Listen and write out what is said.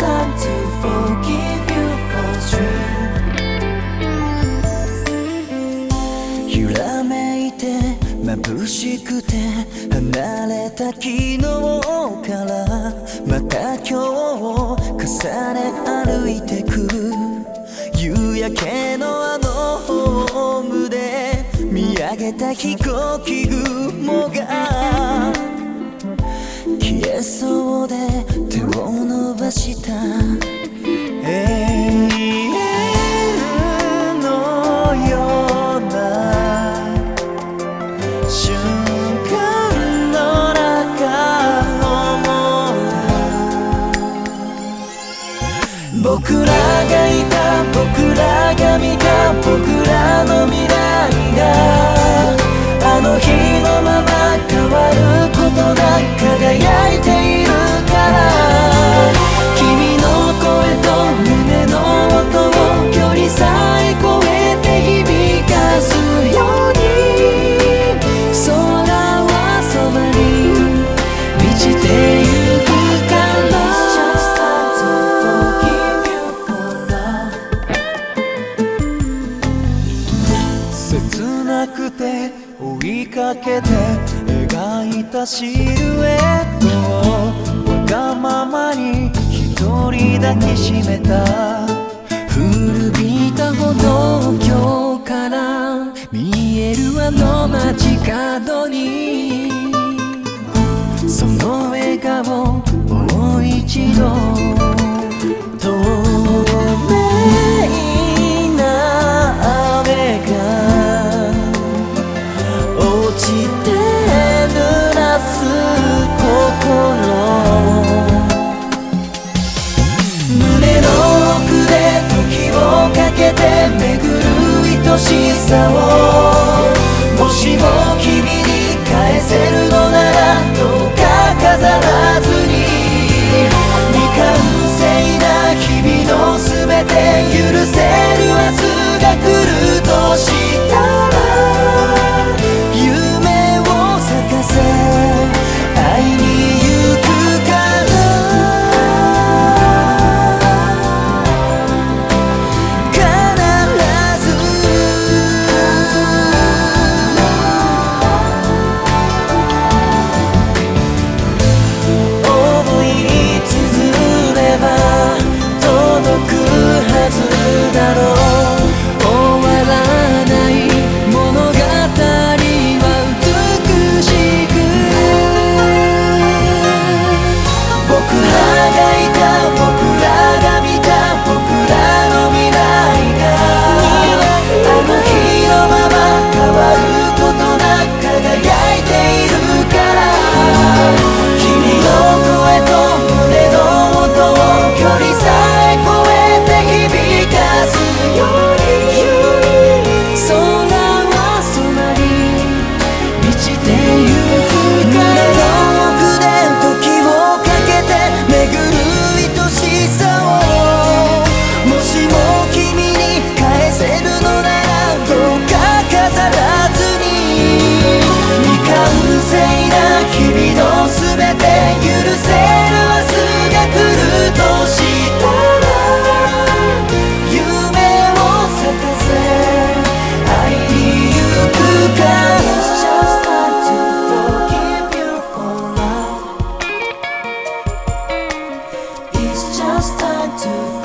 うん」「ゆらめいてま眩しくて離れた昨日からまた今日を重ね歩いてく。夕焼けのあのホームで見上げた飛行機雲が消えそうで手を伸ばした。永遠のような瞬間の中思う。僕らがいた僕らが見た僕追いかけて描いたシルエットをわがままに一人抱きしめた古びた歩道橋から見えるあの街角に。その笑顔もう一度る to